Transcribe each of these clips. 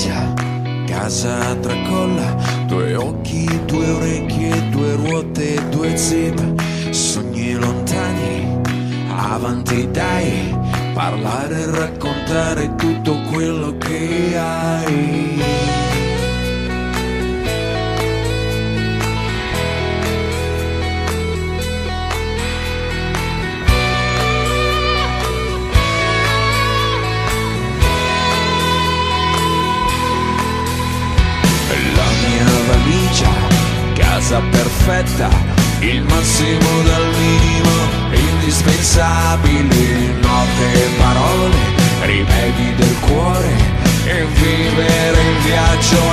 Valigia, casa tracolla, due occhi, due orecchie, due ruote, due zip, sogni lontani, avanti dai, parlare e raccontare tutto quello che hai. Casa perfetta, il massimo dal minimo, indispensabili, note e parole, rimedi del cuore, e vivere in viaggio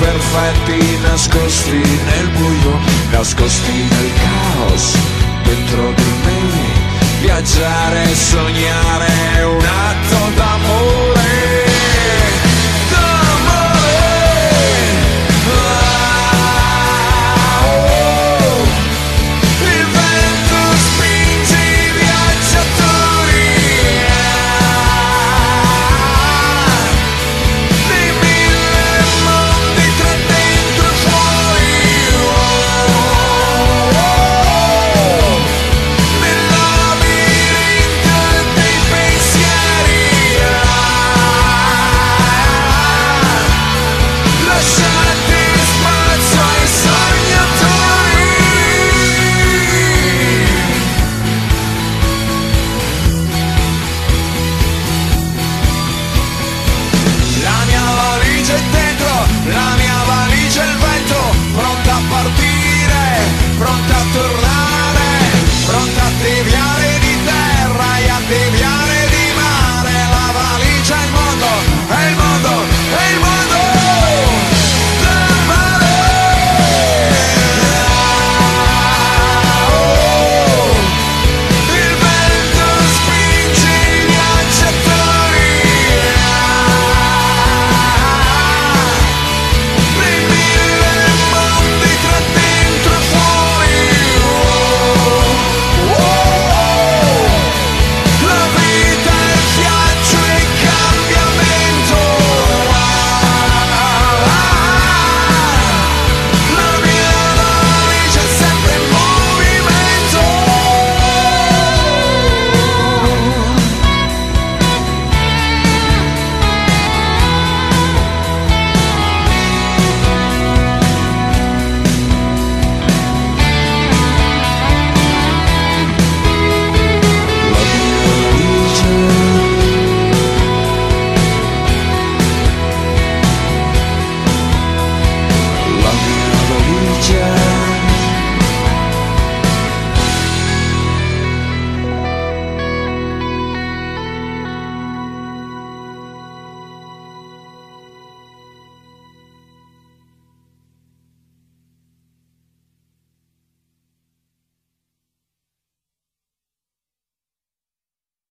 perfetti, nascosti nel buio, nascosti nel caos, dentro di me. Viaggiare sognare è un atto